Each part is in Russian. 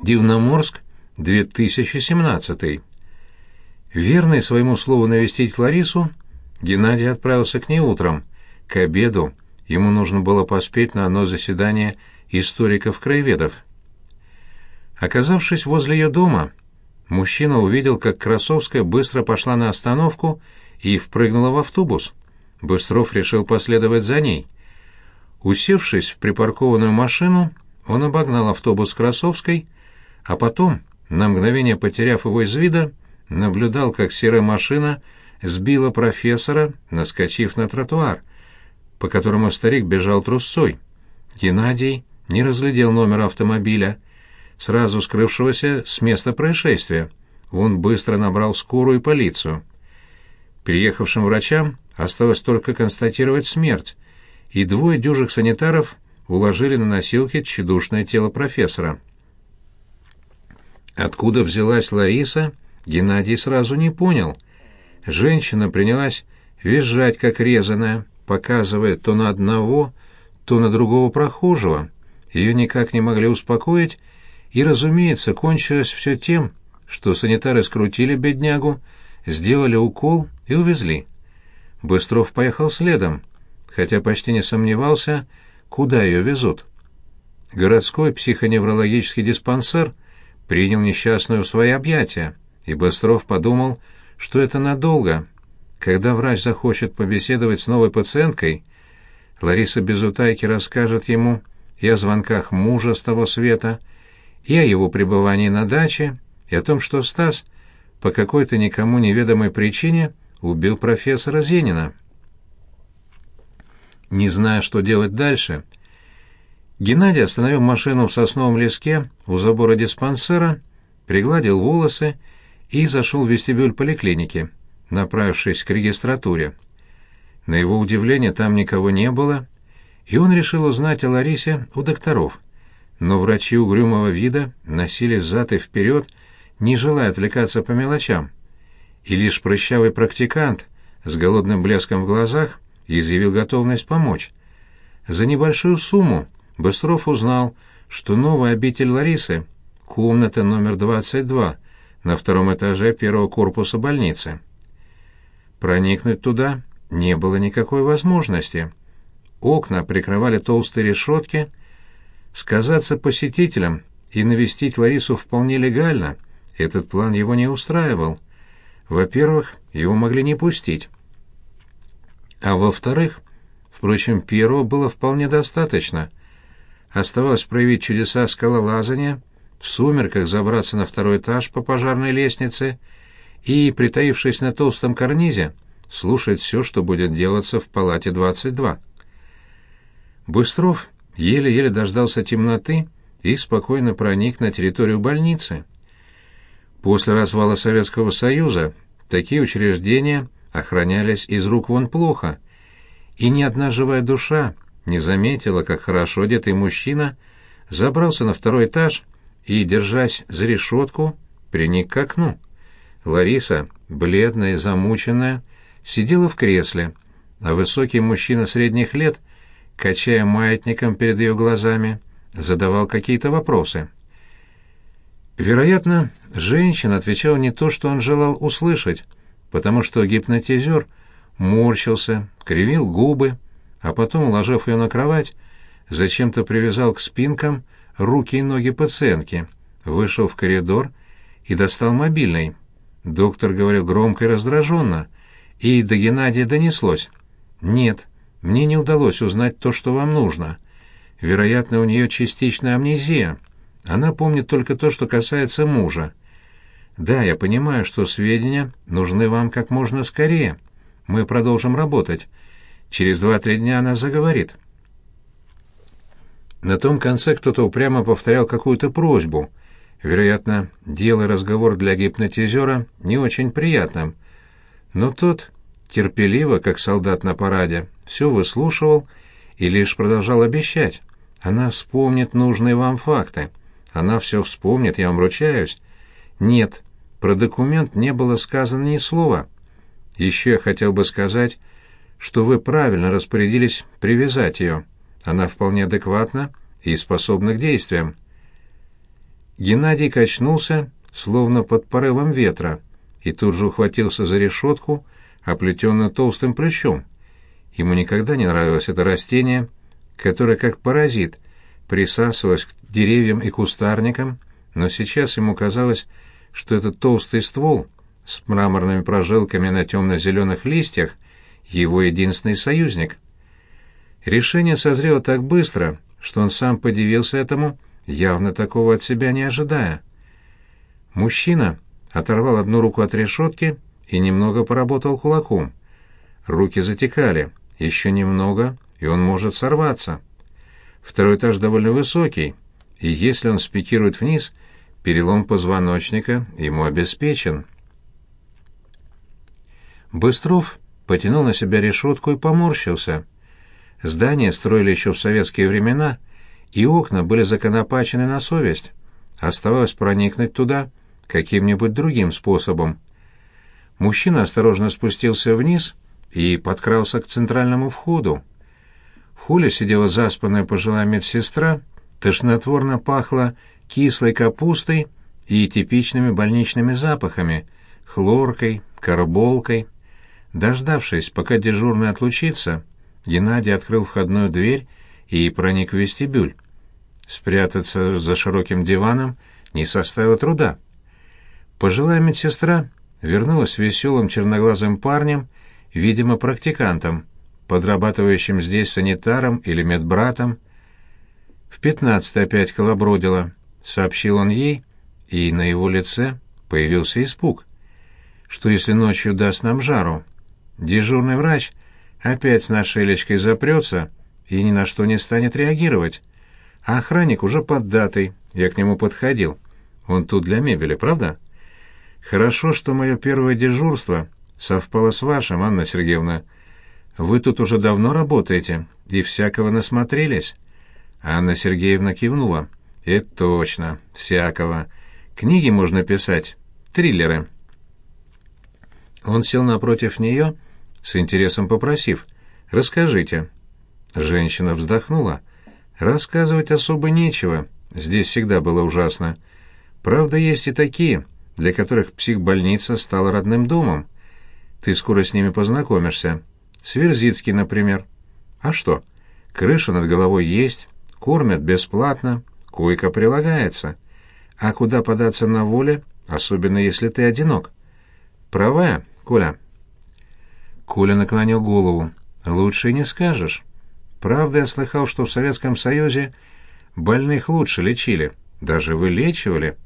Дивноморск, 2017. Верный своему слову навестить Ларису, Геннадий отправился к ней утром. К обеду ему нужно было поспеть на одно заседание историков-краеведов. Оказавшись возле ее дома, мужчина увидел, как Красовская быстро пошла на остановку и впрыгнула в автобус. Быстров решил последовать за ней. Усевшись в припаркованную машину, он обогнал автобус Красовской, а потом, на мгновение потеряв его из вида, наблюдал, как серая машина сбила профессора, наскочив на тротуар, по которому старик бежал трусцой. Геннадий не разглядел номер автомобиля, сразу скрывшегося с места происшествия. Он быстро набрал скорую и полицию. Приехавшим врачам осталось только констатировать смерть, и двое дюжих санитаров уложили на носилки тщедушное тело профессора. Откуда взялась Лариса, Геннадий сразу не понял. Женщина принялась визжать, как резаная, показывая то на одного, то на другого прохожего. Ее никак не могли успокоить, и, разумеется, кончилось все тем, что санитары скрутили беднягу, сделали укол и увезли. Быстров поехал следом, хотя почти не сомневался, куда ее везут. Городской психоневрологический диспансер принял несчастную в свои объятия, и Быстров подумал, что это надолго. Когда врач захочет побеседовать с новой пациенткой, Лариса без утайки расскажет ему и о звонках мужа с того света, и о его пребывании на даче, и о том, что Стас по какой-то никому неведомой причине убил профессора Зенина. Не зная, что делать дальше, Геннадий остановил машину в сосновом леске у забора диспансера, пригладил волосы и зашел в вестибюль поликлиники, направившись к регистратуре. На его удивление там никого не было, и он решил узнать о Ларисе у докторов. Но врачи угрюмого вида носились взад и вперед, не желая отвлекаться по мелочам. И лишь прыщавый практикант с голодным блеском в глазах изъявил готовность помочь. За небольшую сумму Быстров узнал, что новая обитель Ларисы — комната номер 22 на втором этаже первого корпуса больницы. Проникнуть туда не было никакой возможности. Окна прикрывали толстые решетки. Сказаться посетителям и навестить Ларису вполне легально. Этот план его не устраивал. Во-первых, его могли не пустить. А во-вторых, впрочем, первого было вполне достаточно. Оставалось проявить чудеса скалолазания, в сумерках забраться на второй этаж по пожарной лестнице и, притаившись на толстом карнизе, слушать все, что будет делаться в палате 22. Быстров еле-еле дождался темноты и спокойно проник на территорию больницы. После развала Советского Союза такие учреждения охранялись из рук вон плохо, и ни одна живая душа не заметила, как хорошо одетый мужчина забрался на второй этаж и, держась за решетку, приник к окну. Лариса, бледная и замученная, сидела в кресле, а высокий мужчина средних лет, качая маятником перед ее глазами, задавал какие-то вопросы. Вероятно, женщина отвечала не то, что он желал услышать, потому что гипнотизер морщился, кривил губы, а потом, уложив ее на кровать, зачем-то привязал к спинкам руки и ноги пациентки, вышел в коридор и достал мобильный. Доктор говорил громко и раздраженно, и до Геннадия донеслось. «Нет, мне не удалось узнать то, что вам нужно. Вероятно, у нее частичная амнезия. Она помнит только то, что касается мужа. Да, я понимаю, что сведения нужны вам как можно скорее. Мы продолжим работать. Через два-три дня она заговорит». На том конце кто-то упрямо повторял какую-то просьбу. Вероятно, делая разговор для гипнотизера не очень приятным. Но тот, терпеливо, как солдат на параде, все выслушивал и лишь продолжал обещать. Она вспомнит нужные вам факты. Она все вспомнит, я вам ручаюсь. Нет, про документ не было сказано ни слова. Еще я хотел бы сказать, что вы правильно распорядились привязать ее. Она вполне адекватна и способна к действиям. Геннадий качнулся, словно под порывом ветра, и тут же ухватился за решетку, оплетенную толстым плющом. Ему никогда не нравилось это растение, которое, как паразит, присасывалось к деревьям и кустарникам, но сейчас ему казалось, что этот толстый ствол с мраморными прожилками на темно-зеленых листьях его единственный союзник. Решение созрело так быстро, что он сам подивился этому, явно такого от себя не ожидая. Мужчина оторвал одну руку от решетки и немного поработал кулаком. Руки затекали, еще немного, и он может сорваться. Второй этаж довольно высокий, и если он спикирует вниз, перелом позвоночника ему обеспечен. Быстров потянул на себя решетку и поморщился. Здание строили еще в советские времена, и окна были законопачены на совесть. Оставалось проникнуть туда каким-нибудь другим способом. Мужчина осторожно спустился вниз и подкрался к центральному входу. В холле сидела заспанная пожилая медсестра, тошнотворно пахло кислой капустой и типичными больничными запахами, хлоркой, карболкой. Дождавшись, пока дежурный отлучится, Геннадий открыл входную дверь и проник в вестибюль. Спрятаться за широким диваном не составило труда. Пожилая медсестра вернулась веселым черноглазым парнем, видимо, практикантом, подрабатывающим здесь санитаром или медбратом. В пятнадцать опять колобродила, сообщил он ей, и на его лице появился испуг. Что если ночью даст нам жару? Дежурный врач опять с нашей Элечкой запрется и ни на что не станет реагировать. А охранник уже поддатый, я к нему подходил. Он тут для мебели, правда? Хорошо, что мое первое дежурство совпало с вашим, Анна Сергеевна. Вы тут уже давно работаете и всякого насмотрелись. Анна Сергеевна кивнула. Это точно, всякого. Книги можно писать, триллеры. Он сел напротив нее, с интересом попросив, «Расскажите». Женщина вздохнула. «Рассказывать особо нечего, здесь всегда было ужасно. Правда, есть и такие, для которых психбольница стала родным домом. Ты скоро с ними познакомишься. Сверзицкий, например. А что? Крыша над головой есть, кормят бесплатно, койка прилагается. А куда податься на воле, особенно если ты одинок? Права, Коля?» Коля наклонил голову. «Лучше не скажешь. Правда, я слыхал, что в Советском Союзе больных лучше лечили, даже вылечивали.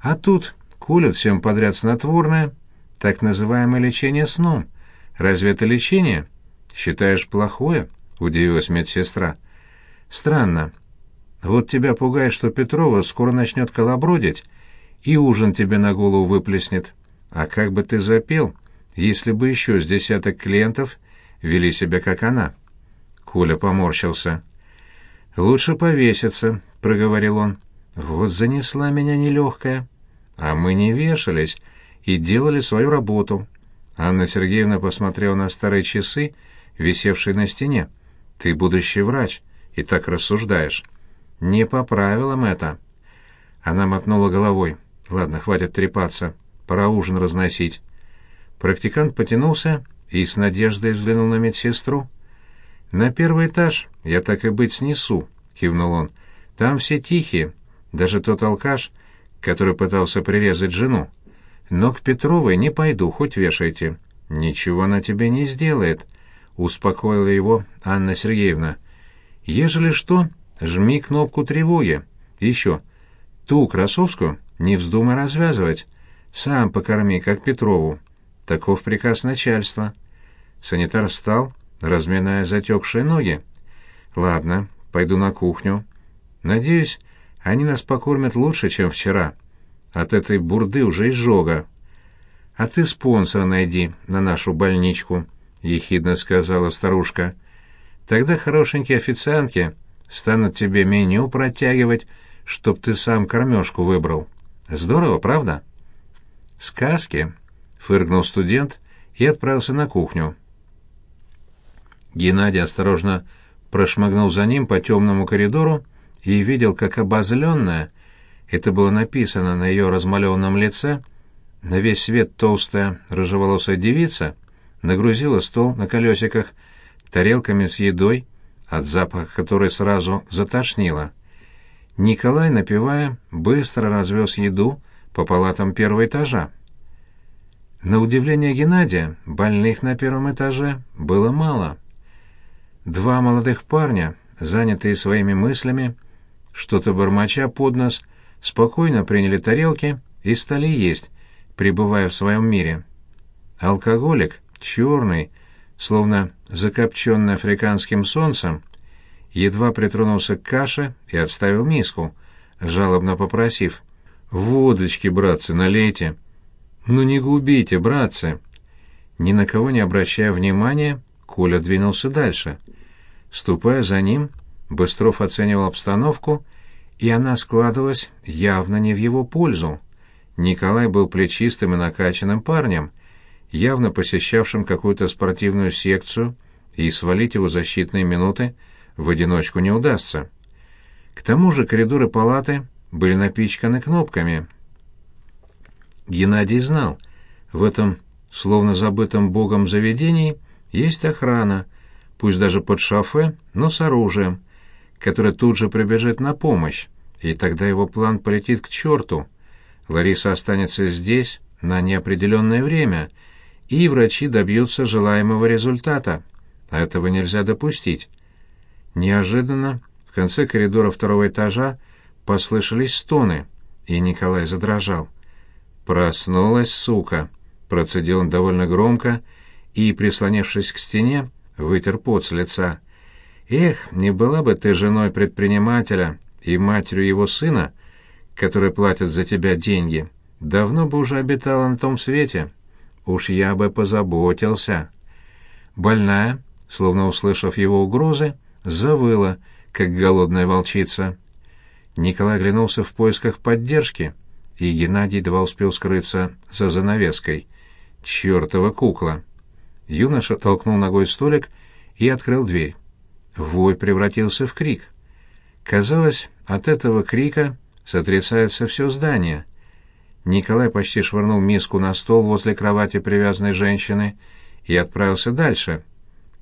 А тут колют всем подряд снотворное, так называемое лечение сном. Разве это лечение? Считаешь плохое?» — удивилась медсестра. «Странно. Вот тебя пугает, что Петрова скоро начнет колобродить и ужин тебе на голову выплеснет. А как бы ты запел, если бы еще с десяток клиентов вели себя, как она?» Коля поморщился. «Лучше повеситься», — проговорил он. «Вот занесла меня нелегкая. А мы не вешались и делали свою работу». Анна Сергеевна посмотрела на старые часы, висевшие на стене. «Ты будущий врач и так рассуждаешь». «Не по правилам это». Она мотнула головой. «Ладно, хватит трепаться. Пора ужин разносить». Практикант потянулся и с надеждой взглянул на медсестру. «На первый этаж я так и быть снесу», — кивнул он. «Там все тихие, даже тот алкаш, который пытался прирезать жену. Но к Петровой не пойду, хоть вешайте. Ничего она тебе не сделает», — успокоила его Анна Сергеевна. «Ежели что, жми кнопку тревоги. Еще. Ту Красовскую не вздумай развязывать. Сам покорми, как Петрову. Таков приказ начальства. Санитар встал, разминая затекшие ноги. Ладно, пойду на кухню. Надеюсь, они нас покормят лучше, чем вчера. От этой бурды уже изжога. А ты спонсора найди на нашу больничку, — ехидно сказала старушка. Тогда хорошенькие официантки станут тебе меню протягивать, чтоб ты сам кормежку выбрал. Здорово, правда? Сказки, фыркнул студент и отправился на кухню. Геннадий осторожно прошмыгнул за ним по темному коридору и видел, как обозленная, Это было написано на ее размалеванном лице. На весь свет толстая рыжеволосая девица нагрузила стол на колесиках тарелками с едой, от запаха которой сразу затошнило. Николай, напевая, быстро развез еду по палатам первого этажа. На удивление Геннадия, больных на первом этаже было мало. Два молодых парня, занятые своими мыслями, что-то бормоча под нос, спокойно приняли тарелки и стали есть, пребывая в своем мире. Алкоголик, черный, словно закопченный африканским солнцем, едва притронулся к каше и отставил миску, жалобно попросив «Водочки, братцы, налейте». «Ну не губите, братцы!» Ни на кого не обращая внимания, Коля двинулся дальше. Ступая за ним, Быстров оценивал обстановку, и она складывалась явно не в его пользу. Николай был плечистым и накачанным парнем, явно посещавшим какую-то спортивную секцию, и свалить его защитные минуты в одиночку не удастся. К тому же коридоры палаты были напичканы кнопками. Геннадий знал, в этом словно забытом богом заведении есть охрана, пусть даже под шофе, но с оружием, которое тут же прибежит на помощь, и тогда его план полетит к черту. Лариса останется здесь на неопределенное время, и врачи добьются желаемого результата. А этого нельзя допустить. Неожиданно в конце коридора второго этажа послышались стоны, и Николай задрожал. «Проснулась, сука!» — процедил он довольно громко и, прислонившись к стене, вытер пот с лица. «Эх, не была бы ты женой предпринимателя и матерью его сына, которые платят за тебя деньги, давно бы уже обитала на том свете. Уж я бы позаботился». Больная, словно услышав его угрозы, завыла, как голодная волчица. Николай оглянулся в поисках поддержки, и Геннадий едва успел скрыться за занавеской. «Чёртова кукла!» Юноша толкнул ногой столик и открыл дверь. Вой превратился в крик. Казалось, от этого крика сотрясается все здание. Николай почти швырнул миску на стол возле кровати привязанной женщины и отправился дальше.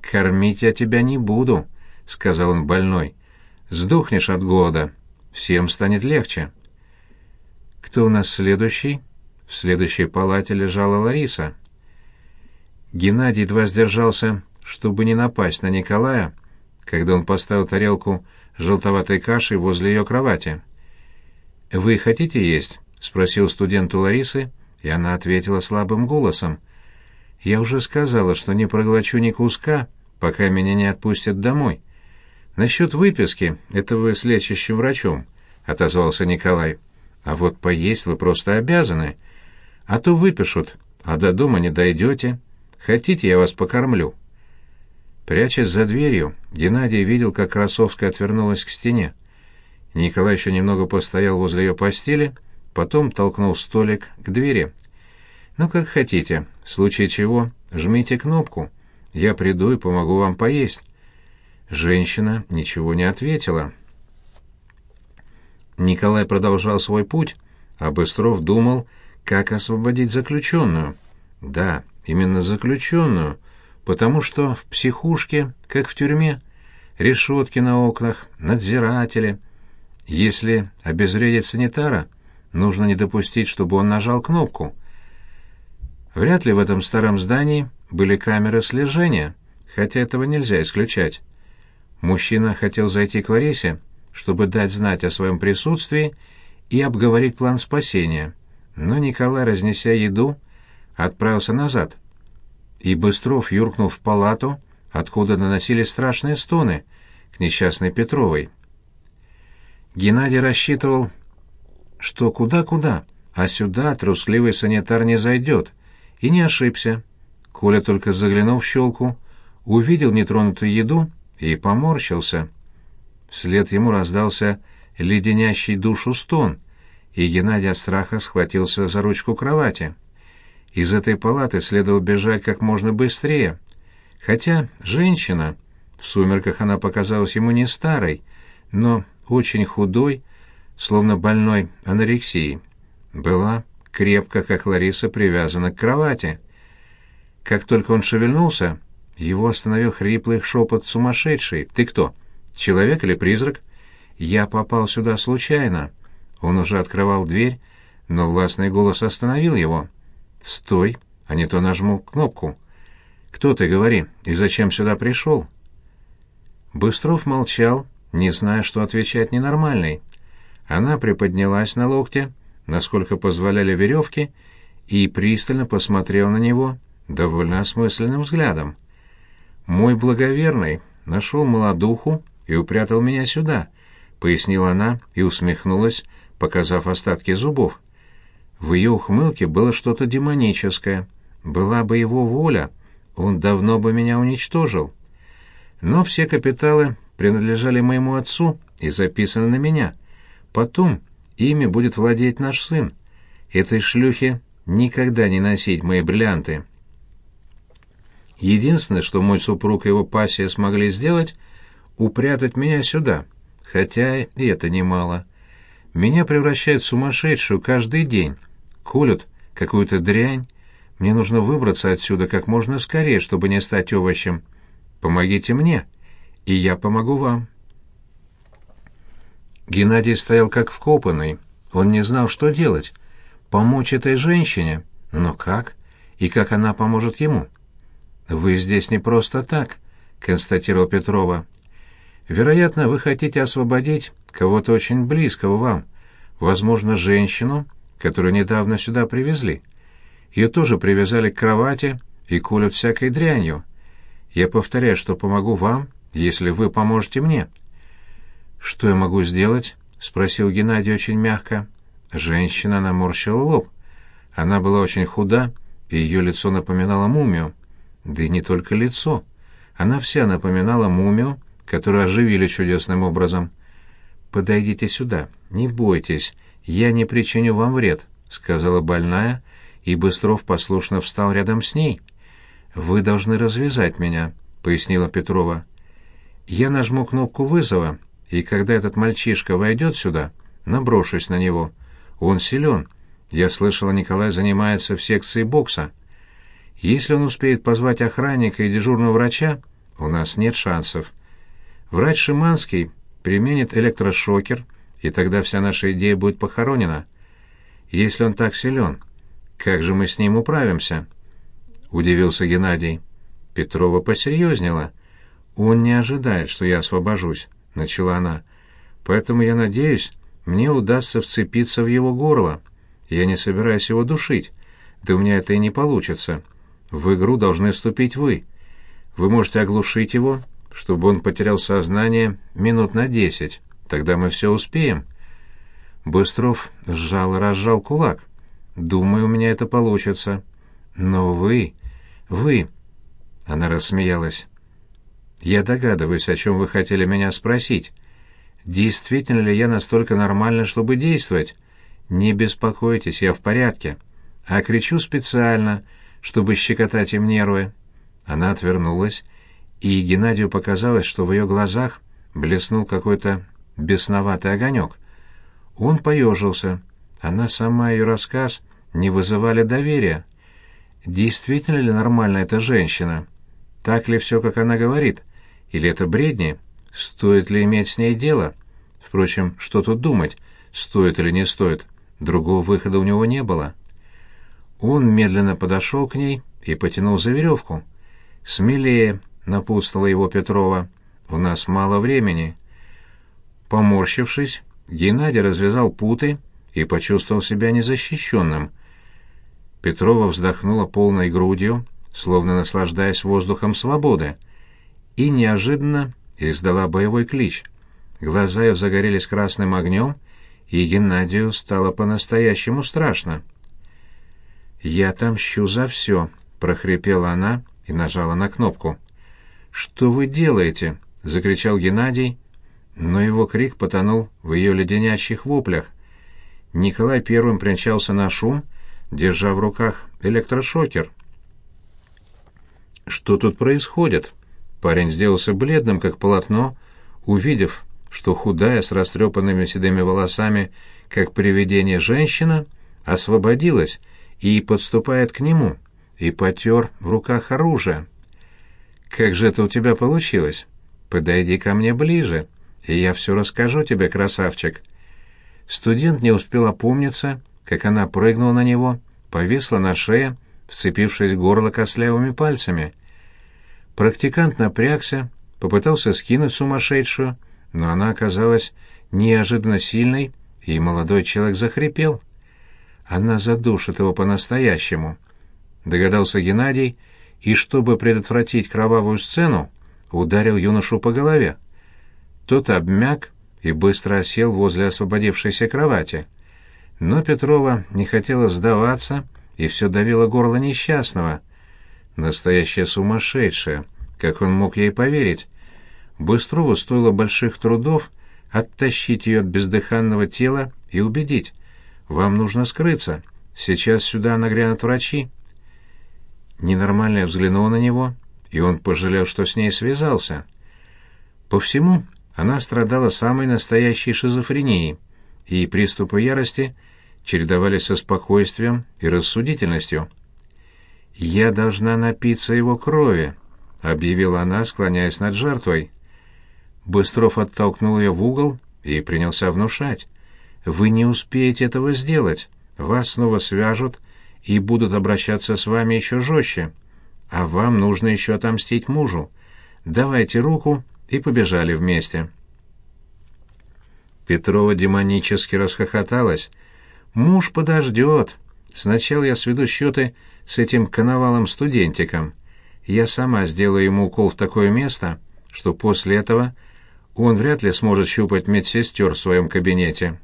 «Кормить я тебя не буду», — сказал он больной. «Сдохнешь от голода. Всем станет легче». «Кто у нас следующий?» В следующей палате лежала Лариса. Геннадий едва сдержался, чтобы не напасть на Николая, когда он поставил тарелку желтоватой кашей возле ее кровати. «Вы хотите есть?» — спросил студент у Ларисы, и она ответила слабым голосом. «Я уже сказала, что не проглочу ни куска, пока меня не отпустят домой. Насчет выписки — это вы с лечащим врачом», — отозвался Николай. «А вот поесть вы просто обязаны. А то выпишут, а до дома не дойдете. Хотите, я вас покормлю?» Прячась за дверью, Геннадий видел, как Красовская отвернулась к стене. Николай еще немного постоял возле ее постели, потом толкнул столик к двери. «Ну, как хотите. В случае чего, жмите кнопку. Я приду и помогу вам поесть». Женщина ничего не ответила. Николай продолжал свой путь, а Быстров думал, как освободить заключенную. Да, именно заключенную, потому что в психушке, как в тюрьме, решетки на окнах, надзиратели. Если обезвредить санитара, нужно не допустить, чтобы он нажал кнопку. Вряд ли в этом старом здании были камеры слежения, хотя этого нельзя исключать. Мужчина хотел зайти к Ларисе, чтобы дать знать о своем присутствии и обговорить план спасения, но Николай, разнеся еду, отправился назад. И Быстров юркнул в палату, откуда доносились страшные стоны, к несчастной Петровой. Геннадий рассчитывал, что куда-куда, а сюда трусливый санитар не зайдет, и не ошибся. Коля только заглянул в щелку, увидел нетронутую еду и поморщился. Вслед ему раздался леденящий душу стон, и Геннадий от страха схватился за ручку кровати. Из этой палаты следовало бежать как можно быстрее. Хотя женщина, в сумерках она показалась ему не старой, но очень худой, словно больной анорексией. Была крепко, как Лариса, привязана к кровати. Как только он шевельнулся, его остановил хриплый шепот сумасшедший. «Ты кто? Человек или призрак?» «Я попал сюда случайно». Он уже открывал дверь, но властный голос остановил его. «Стой, а не то нажму кнопку». «Кто ты, говори, и зачем сюда пришел?» Быстров молчал, не зная, что отвечать ненормальный. Она приподнялась на локте, насколько позволяли веревки, и пристально посмотрела на него довольно осмысленным взглядом. «Мой благоверный нашел молодуху и упрятал меня сюда», — пояснила она и усмехнулась, показав остатки зубов. В ее ухмылке было что-то демоническое. Была бы его воля, он давно бы меня уничтожил. Но все капиталы принадлежали моему отцу и записаны на меня. Потом ими будет владеть наш сын. Этой шлюхе никогда не носить мои бриллианты. Единственное, что мой супруг и его пассия смогли сделать, упрятать меня сюда, хотя и это немало. Меня превращают в сумасшедшую каждый день, колют какую-то дрянь. Мне нужно выбраться отсюда как можно скорее, чтобы не стать овощем. Помогите мне, и я помогу вам». Геннадий стоял как вкопанный. Он не знал, что делать. Помочь этой женщине? Но как? И как она поможет ему? «Вы здесь не просто так», — констатировал Петрова. «Вероятно, вы хотите освободить кого-то очень близкого вам, возможно, женщину, которую недавно сюда привезли. Ее тоже привязали к кровати и колют всякой дрянью. Я повторяю, что помогу вам, если вы поможете мне». «Что я могу сделать?» — спросил Геннадий очень мягко. Женщина наморщила лоб. Она была очень худа, и ее лицо напоминало мумию. Да и не только лицо. Она вся напоминала мумию, которую оживили чудесным образом. «Подойдите сюда, не бойтесь, я не причиню вам вред», — сказала больная, и Быстров послушно встал рядом с ней. «Вы должны развязать меня», — пояснила Петрова. «Я нажму кнопку вызова, и когда этот мальчишка войдет сюда, наброшусь на него. Он силен. Я слышала, Николай занимается в секции бокса. Если он успеет позвать охранника и дежурного врача, у нас нет шансов. Врач Шиманский применит электрошокер, и тогда вся наша идея будет похоронена. Если он так силен, как же мы с ним управимся?» Удивился Геннадий. Петрова посерьезнела. «Он не ожидает, что я освобожусь», — начала она. «Поэтому я надеюсь, мне удастся вцепиться в его горло. Я не собираюсь его душить, да у меня это и не получится. В игру должны вступить вы. Вы можете оглушить его, чтобы он потерял сознание минут на десять. Тогда мы все успеем». Быстров сжал и разжал кулак. «Думаю, у меня это получится. Но вы... вы...» Она рассмеялась. «Я догадываюсь, о чем вы хотели меня спросить. Действительно ли я настолько нормально, чтобы действовать? Не беспокойтесь, я в порядке. А кричу специально, чтобы щекотать им нервы». Она отвернулась, и Геннадию показалось, что в ее глазах блеснул какой-то бесноватый огонек. Он поежился. Она сама ее рассказ не вызывали доверия. Действительно ли нормальна эта женщина? Так ли все, как она говорит? Или это бредни? Стоит ли иметь с ней дело? Впрочем, что тут думать, стоит или не стоит? Другого выхода у него не было. Он медленно подошел к ней и потянул за веревку. «Смелее», — напутствовала его Петрова, — «у нас мало времени». Поморщившись, Геннадий развязал путы и почувствовал себя незащищенным. Петрова вздохнула полной грудью, словно наслаждаясь воздухом свободы, и неожиданно издала боевой клич. Глаза ее загорелись красным огнем, и Геннадию стало по-настоящему страшно. «Я отомщу за все», — прохрипела она и нажала на кнопку. «Что вы делаете?» — закричал Геннадий, но его крик потонул в ее леденящих воплях. Николай первым примчался на шум, держа в руках электрошокер. «Что тут происходит?» Парень сделался бледным, как полотно, увидев, что худая, с растрепанными седыми волосами, как привидение женщина, освободилась и подступает к нему, и потер в руках оружие. «Как же это у тебя получилось? Подойди ко мне ближе, и я все расскажу тебе, красавчик». Студент не успел опомниться, как она прыгнула на него, повисла на шее, вцепившись в горло костлявыми пальцами. Практикант напрягся, попытался скинуть сумасшедшую, но она оказалась неожиданно сильной, и молодой человек захрипел. Она задушит его по-настоящему. Догадался Геннадий, и чтобы предотвратить кровавую сцену, ударил юношу по голове. Тот обмяк и быстро осел возле освободившейся кровати. Но Петрова не хотела сдаваться и все давило горло несчастного. Настоящая сумасшедшая, как он мог ей поверить. Быстрову стоило больших трудов оттащить ее от бездыханного тела и убедить. «Вам нужно скрыться. Сейчас сюда нагрянут врачи». Ненормальная взглянула на него, и он пожалел, что с ней связался. По всему, она страдала самой настоящей шизофренией, и приступы ярости чередовались со спокойствием и рассудительностью. «Я должна напиться его крови», — объявила она, склоняясь над жертвой. Быстров оттолкнул ее в угол и принялся внушать. «Вы не успеете этого сделать. Вас снова свяжут и будут обращаться с вами еще жестче. А вам нужно еще отомстить мужу. Давайте руку» и побежали вместе. Петрова демонически расхохоталась. «Муж подождет. Сначала я сведу счеты с этим коновалом-студентиком. Я сама сделаю ему укол в такое место, что после этого он вряд ли сможет щупать медсестер в своем кабинете.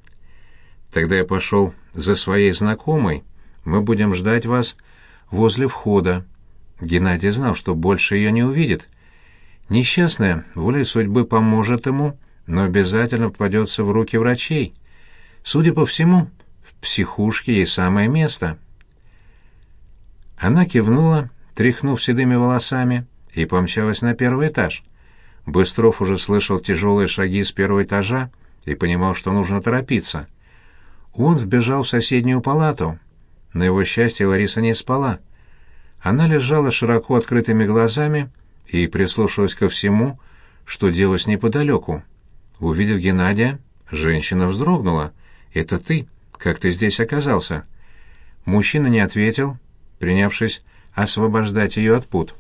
Тогда я пошел за своей знакомой. Мы будем ждать вас возле входа». Геннадий знал, что больше ее не увидит. Несчастная волей судьбы поможет ему, но обязательно попадется в руки врачей. Судя по всему, в психушке ей самое место. Она кивнула, тряхнув седыми волосами, и помчалась на первый этаж. Быстров уже слышал тяжелые шаги с первого этажа и понимал, что нужно торопиться. Он вбежал в соседнюю палату. На его счастье Лариса не спала. Она лежала широко открытыми глазами и прислушалась ко всему, что делалось неподалеку. Увидев Геннадия, женщина вздрогнула. «Это ты? Как ты здесь оказался?» Мужчина не ответил, принявшись освобождать ее от пут.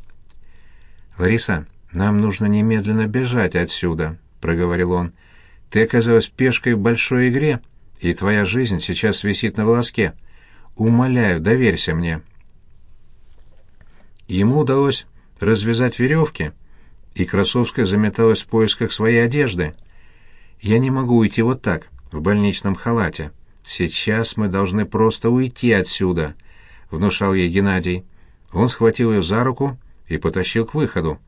«Лариса, нам нужно немедленно бежать отсюда», — проговорил он. «Ты оказалась пешкой в большой игре, и твоя жизнь сейчас висит на волоске. Умоляю, доверься мне». Ему удалось развязать веревки, и Красовская заметалась в поисках своей одежды. «Я не могу уйти вот так, в больничном халате. Сейчас мы должны просто уйти отсюда», — внушал ей Геннадий. Он схватил ее за руку и потащил к выходу.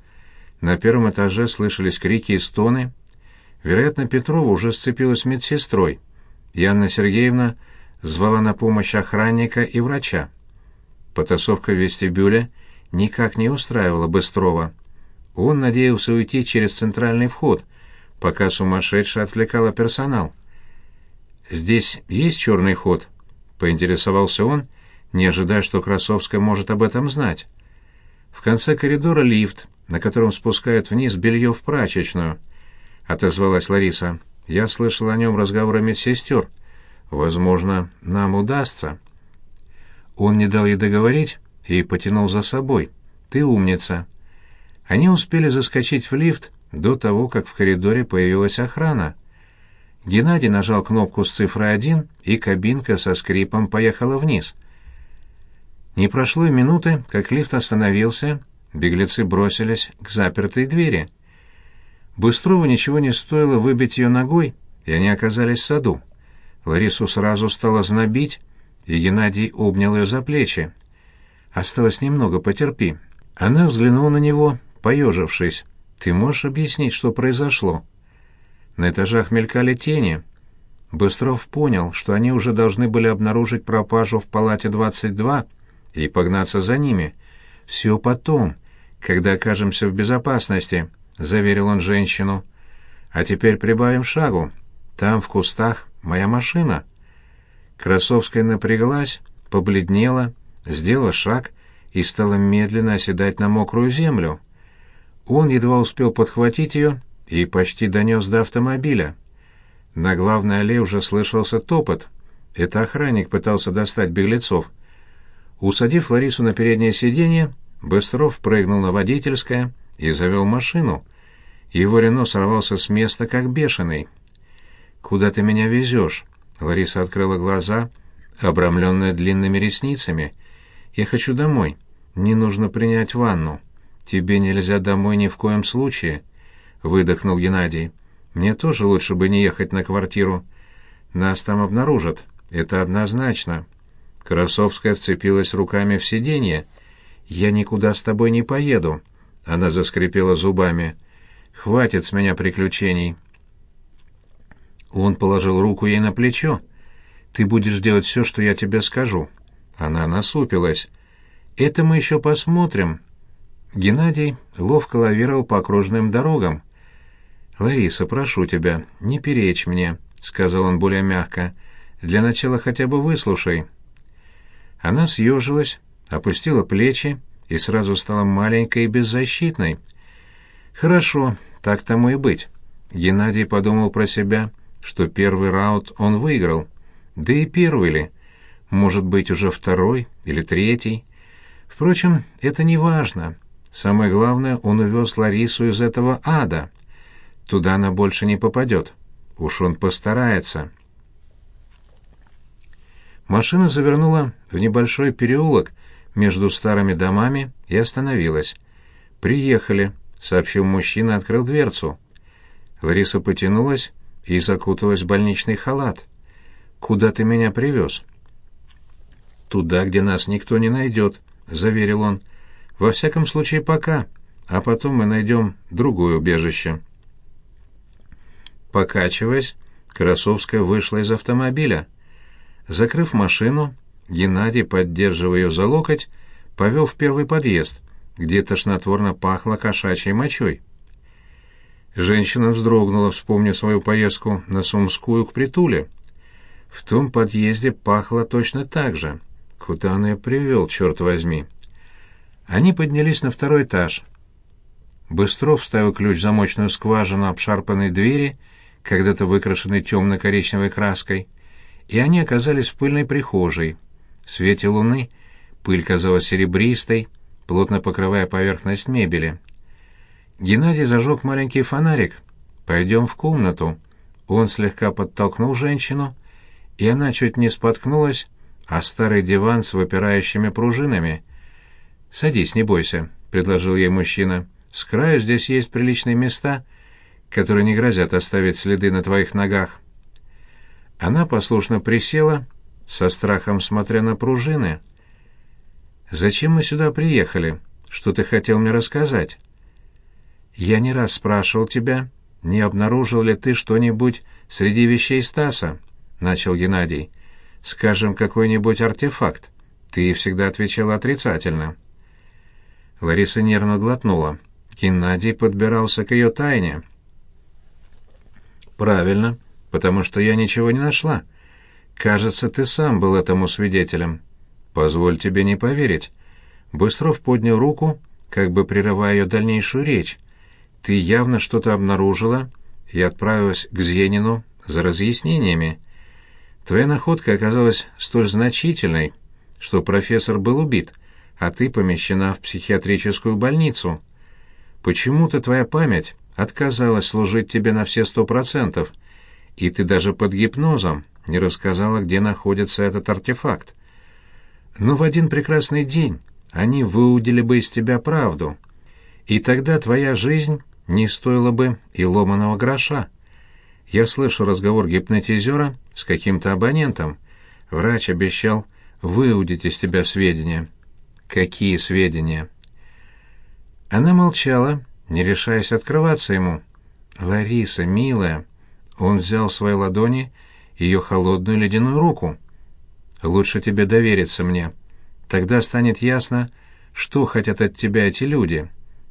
На первом этаже слышались крики и стоны. Вероятно, Петрова уже сцепилась с медсестрой. Яна Сергеевна звала на помощь охранника и врача. Потасовка в вестибюле — никак не устраивало Быстрова. Он надеялся уйти через центральный вход, пока сумасшедшая отвлекала персонал. «Здесь есть черный ход?» — поинтересовался он, не ожидая, что Красовская может об этом знать. «В конце коридора лифт, на котором спускают вниз белье в прачечную», — отозвалась Лариса. «Я слышал о нем разговоры медсестер. Возможно, нам удастся». Он не дал ей договорить, и потянул за собой. «Ты умница». Они успели заскочить в лифт до того, как в коридоре появилась охрана. Геннадий нажал кнопку с цифрой один, и кабинка со скрипом поехала вниз. Не прошло и минуты, как лифт остановился, беглецы бросились к запертой двери. Быстрову ничего не стоило выбить ее ногой, и они оказались в саду. Ларису сразу стало знобить, и Геннадий обнял ее за плечи. Осталось немного, потерпи». Она взглянула на него, поежившись. «Ты можешь объяснить, что произошло?» На этажах мелькали тени. Быстров понял, что они уже должны были обнаружить пропажу в палате 22 и погнаться за ними. «Все потом, когда окажемся в безопасности», — заверил он женщину. А теперь прибавим шагу. Там, в кустах, моя машина». Красовская напряглась, побледнела, сделала шаг и стала медленно оседать на мокрую землю. Он едва успел подхватить ее и почти донес до автомобиля. На главной аллее уже слышался топот. Это охранник пытался достать беглецов. Усадив Ларису на переднее сиденье, Быстров прыгнул на водительское и завел машину. Его Рено сорвался с места, как бешеный. «Куда ты меня везешь?» Лариса открыла глаза, обрамленная длинными ресницами. «Я хочу домой. Не нужно принять ванну. Тебе нельзя домой ни в коем случае», — выдохнул Геннадий. «Мне тоже лучше бы не ехать на квартиру. Нас там обнаружат. Это однозначно». Красовская вцепилась руками в сиденье. «Я никуда с тобой не поеду», — она заскрипела зубами. «Хватит с меня приключений». Он положил руку ей на плечо. «Ты будешь делать все, что я тебе скажу». Она насупилась. «Это мы еще посмотрим». Геннадий ловко лавировал по окружным дорогам. «Лариса, прошу тебя, не перечь мне», — сказал он более мягко. «Для начала хотя бы выслушай». Она съежилась, опустила плечи и сразу стала маленькой и беззащитной. «Хорошо, так тому и быть». Геннадий подумал про себя — что первый раунд он выиграл. Да и первый ли? Может быть, уже второй или третий? Впрочем, это не важно. Самое главное, он увез Ларису из этого ада. Туда она больше не попадет. Уж он постарается. Машина завернула в небольшой переулок между старыми домами и остановилась. «Приехали», — сообщил мужчина открыл дверцу. Лариса потянулась и закуталась в больничный халат. «Куда ты меня привез?» «Туда, где нас никто не найдет», — заверил он. «Во всяком случае, пока, а потом мы найдем другое убежище». Покачиваясь, Красовская вышла из автомобиля. Закрыв машину, Геннадий, поддерживая ее за локоть, повел в первый подъезд, где тошнотворно пахло кошачьей мочой. Женщина вздрогнула, вспомнив свою поездку на Сумскую к Притуле. В том подъезде пахло точно так же. Куда он ее привел, черт возьми? Они поднялись на второй этаж. Быстров вставил ключ в замочную скважину обшарпанной двери, когда-то выкрашенной темно-коричневой краской, и они оказались в пыльной прихожей. В свете луны пыль казалась серебристой, плотно покрывая поверхность мебели. Геннадий зажег маленький фонарик. «Пойдем в комнату». Он слегка подтолкнул женщину, и она чуть не споткнулась а старый диван с выпирающими пружинами. «Садись, не бойся», — предложил ей мужчина. «С краю здесь есть приличные места, которые не грозят оставить следы на твоих ногах». Она послушно присела, со страхом смотря на пружины. «Зачем мы сюда приехали? Что ты хотел мне рассказать?» «Я не раз спрашивал тебя, не обнаружил ли ты что-нибудь среди вещей Стаса?» — начал Геннадий. «Скажем, какой-нибудь артефакт. Ты всегда отвечала отрицательно». Лариса нервно глотнула. Геннадий подбирался к ее тайне. «Правильно, потому что я ничего не нашла. Кажется, ты сам был этому свидетелем. Позволь тебе не поверить». Быстров поднял руку, как бы прерывая ее дальнейшую речь, ты явно что-то обнаружила и отправилась к Зенину за разъяснениями. Твоя находка оказалась столь значительной, что профессор был убит, а ты помещена в психиатрическую больницу. Почему-то твоя память отказалась служить тебе на все сто процентов, и ты даже под гипнозом не рассказала, где находится этот артефакт. Но в один прекрасный день они выудили бы из тебя правду, и тогда твоя жизнь не стоило бы и ломаного гроша. Я слышу разговор гипнотизера с каким-то абонентом. Врач обещал выудить из тебя сведения. Какие сведения? Она молчала, не решаясь открываться ему. «Лариса, милая!» Он взял в свои ладони ее холодную ледяную руку. «Лучше тебе довериться мне. Тогда станет ясно, что хотят от тебя эти люди».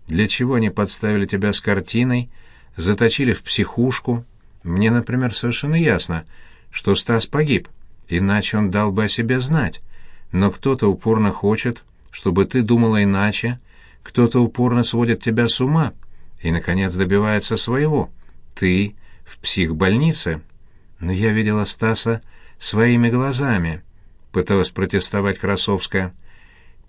Для чего они подставили тебя с картиной, заточили в психушку. Мне, например, совершенно ясно, что Стас погиб, иначе он дал бы о себе знать. Но кто-то упорно хочет, чтобы ты думала иначе, кто-то упорно сводит тебя с ума и, наконец, добивается своего. Ты в психбольнице. Но я видела Стаса своими глазами, пыталась протестовать Красовская.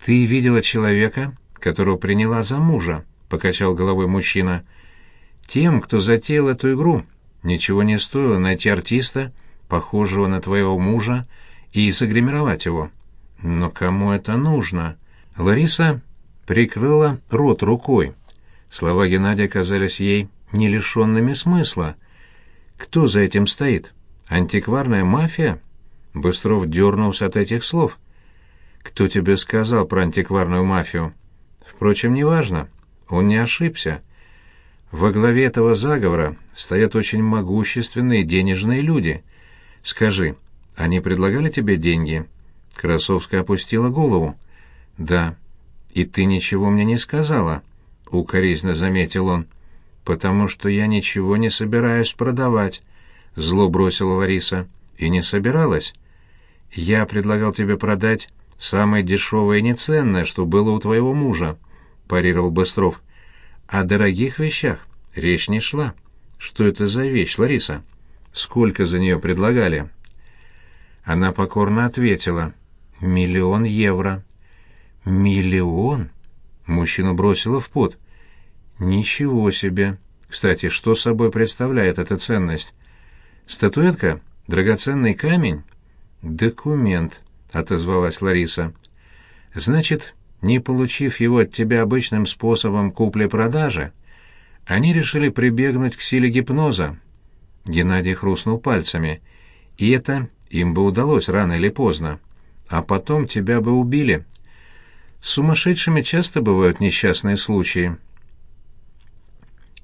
Ты видела человека, которого приняла за мужа, покачал головой мужчина. Тем, кто затеял эту игру, ничего не стоило найти артиста, похожего на твоего мужа, и загримировать его. Но кому это нужно? Лариса прикрыла рот рукой. Слова Геннадия казались ей не лишенными смысла. Кто за этим стоит? Антикварная мафия? Быстров дернулся от этих слов. Кто тебе сказал про антикварную мафию? Впрочем, неважно. Он не ошибся. Во главе этого заговора стоят очень могущественные денежные люди. Скажи, они предлагали тебе деньги?» Красовская опустила голову. «Да». «И ты ничего мне не сказала?» — укоризненно заметил он. «Потому что я ничего не собираюсь продавать», — зло бросила Лариса. «И не собиралась. Я предлагал тебе продать самое дешевое и неценное, что было у твоего мужа», — парировал Быстров. О дорогих вещах речь не шла. Что это за вещь, Лариса? Сколько за нее предлагали? Она покорно ответила. Миллион евро. Миллион? Мужчину бросило в пот. Ничего себе. Кстати, что собой представляет эта ценность? Статуэтка? Драгоценный камень? Документ, отозвалась Лариса. Значит, не получив его от тебя обычным способом купли-продажи, они решили прибегнуть к силе гипноза. Геннадий хрустнул пальцами. И это им бы удалось рано или поздно. А потом тебя бы убили. С сумасшедшими часто бывают несчастные случаи.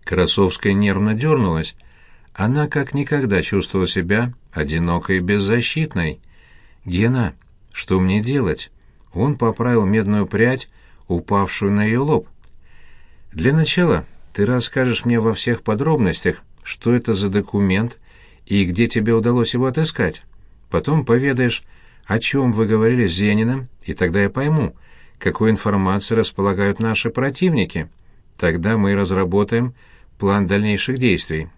Красовская нервно дернулась. Она как никогда чувствовала себя одинокой и беззащитной. «Гена, что мне делать?» Он поправил медную прядь, упавшую на ее лоб. «Для начала ты расскажешь мне во всех подробностях, что это за документ и где тебе удалось его отыскать. Потом поведаешь, о чем вы говорили с Зениным, и тогда я пойму, какой информацией располагают наши противники. Тогда мы разработаем план дальнейших действий».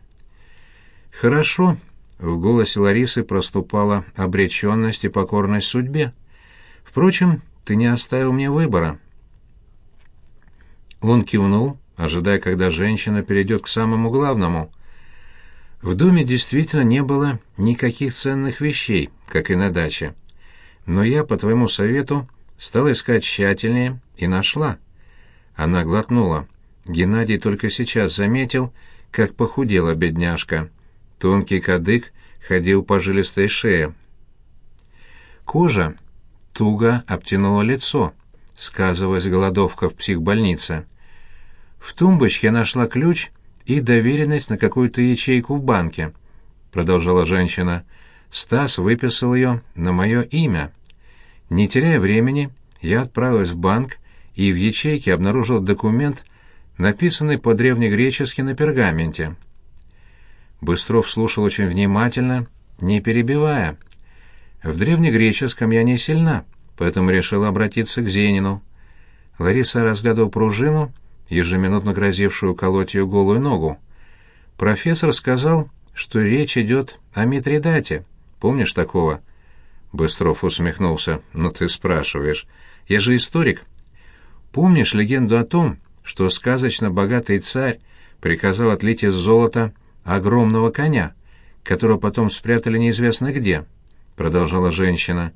«Хорошо», — в голосе Ларисы проступала обреченность и покорность судьбе. Впрочем, ты не оставил мне выбора. Он кивнул, ожидая, когда женщина перейдет к самому главному. В доме действительно не было никаких ценных вещей, как и на даче. Но я, по твоему совету, стала искать тщательнее и нашла. Она глотнула. Геннадий только сейчас заметил, как похудела бедняжка. Тонкий кадык ходил по жилистой шее. Кожа туго обтянуло лицо, сказывалась голодовка в психбольнице. В тумбочке нашла ключ и доверенность на какую-то ячейку в банке, продолжала женщина. Стас выписал ее на мое имя. Не теряя времени, я отправилась в банк и в ячейке обнаружил документ, написанный по-древнегречески на пергаменте. Быстров слушал очень внимательно, не перебивая. В древнегреческом я не сильна, поэтому решила обратиться к Зенину. Лариса разглядывала пружину, ежеминутно грозившую колоть ее голую ногу. Профессор сказал, что речь идет о Митридате. Помнишь такого? Быстров усмехнулся. «Ну ты спрашиваешь. Я же историк. Помнишь легенду о том, что сказочно богатый царь приказал отлить из золота огромного коня, которого потом спрятали неизвестно где?» — продолжала женщина.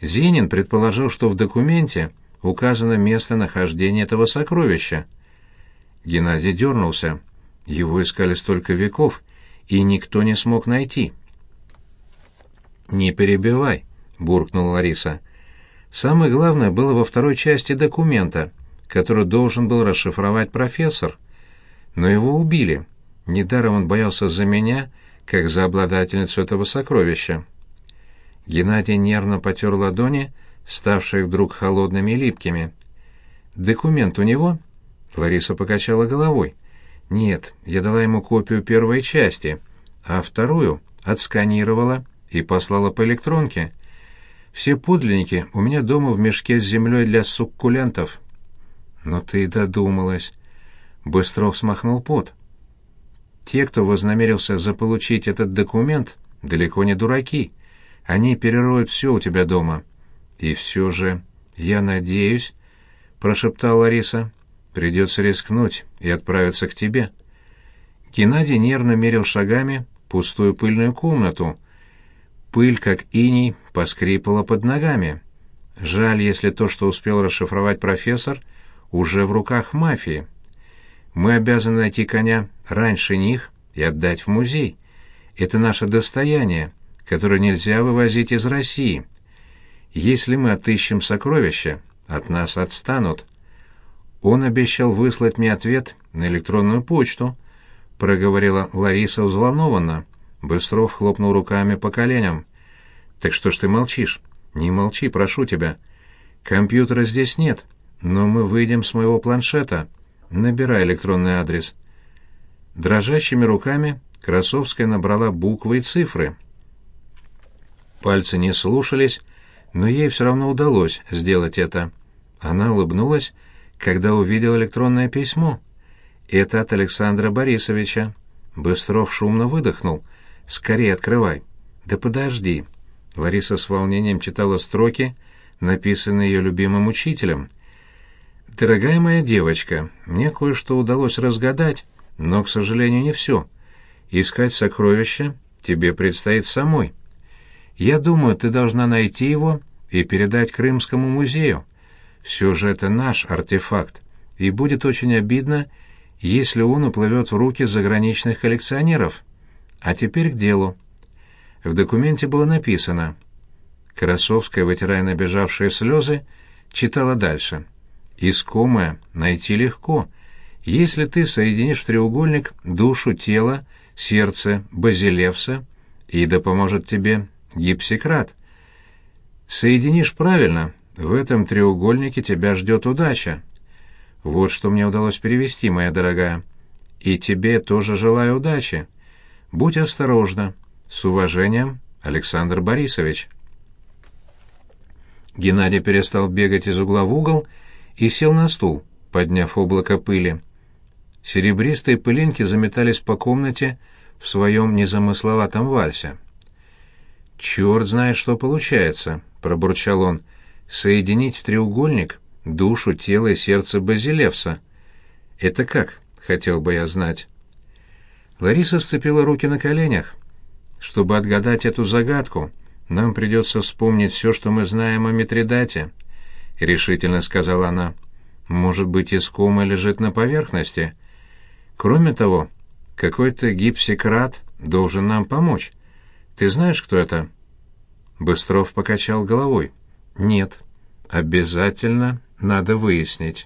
Зенин предположил, что в документе указано место нахождения этого сокровища. Геннадий дернулся. Его искали столько веков, и никто не смог найти. «Не перебивай», — буркнула Лариса. «Самое главное было во второй части документа, который должен был расшифровать профессор. Но его убили. Недаром он боялся за меня, как за обладательницу этого сокровища». Геннадий нервно потер ладони, ставшие вдруг холодными и липкими. «Документ у него?» Лариса покачала головой. Нет, я дала ему копию первой части, а вторую отсканировала и послала по электронке. Все подлинники у меня дома в мешке с землей для суккулентов. Но ты додумалась. Быстров смахнул пот. Те, кто вознамерился заполучить этот документ, далеко не дураки. Они перероют все у тебя дома. И все же, я надеюсь, — прошептала Лариса, — придется рискнуть и отправиться к тебе. Геннадий нервно мерил шагами пустую пыльную комнату. Пыль, как иней, поскрипала под ногами. Жаль, если то, что успел расшифровать профессор, уже в руках мафии. Мы обязаны найти коня раньше них и отдать в музей. Это наше достояние, которое нельзя вывозить из России. Если мы отыщем сокровища, от нас отстанут. Он обещал выслать мне ответ на электронную почту, проговорила Лариса взволнованно. Быстров хлопнул руками по коленям. Так что ж ты молчишь? Не молчи, прошу тебя. Компьютера здесь нет, но мы выйдем с моего планшета. Набирай электронный адрес. Дрожащими руками Красовская набрала буквы и цифры. Пальцы не слушались, но ей все равно удалось сделать это. Она улыбнулась, когда увидела электронное письмо. «Это от Александра Борисовича». Быстров шумно выдохнул. «Скорее открывай». «Да подожди». Лариса с волнением читала строки, написанные ее любимым учителем. «Дорогая моя девочка, мне кое-что удалось разгадать, но, к сожалению, не все. Искать сокровища тебе предстоит самой. Я думаю, ты должна найти его и передать Крымскому музею. Все же это наш артефакт, и будет очень обидно, если он уплывет в руки заграничных коллекционеров. А теперь к делу. В документе было написано. Красовская, вытирая набежавшие слезы, читала дальше. Искомое найти легко, если ты соединишь в треугольник душу, тело, сердце Базилевса, и да поможет тебе гипсикрат. Соединишь правильно, в этом треугольнике тебя ждет удача. Вот что мне удалось перевести, моя дорогая. И тебе тоже желаю удачи. Будь осторожна. С уважением, Александр Борисович. Геннадий перестал бегать из угла в угол и сел на стул, подняв облако пыли. Серебристые пылинки заметались по комнате в своем незамысловатом вальсе. «Черт знает, что получается», — пробурчал он, — «соединить в треугольник душу, тело и сердце Базилевса. Это как, хотел бы я знать». Лариса сцепила руки на коленях. «Чтобы отгадать эту загадку, нам придется вспомнить все, что мы знаем о Митридате». — решительно сказала она. «Может быть, искомое лежит на поверхности. Кроме того, какой-то гипсикрат должен нам помочь. Ты знаешь, кто это?» Быстров покачал головой. «Нет. Обязательно надо выяснить».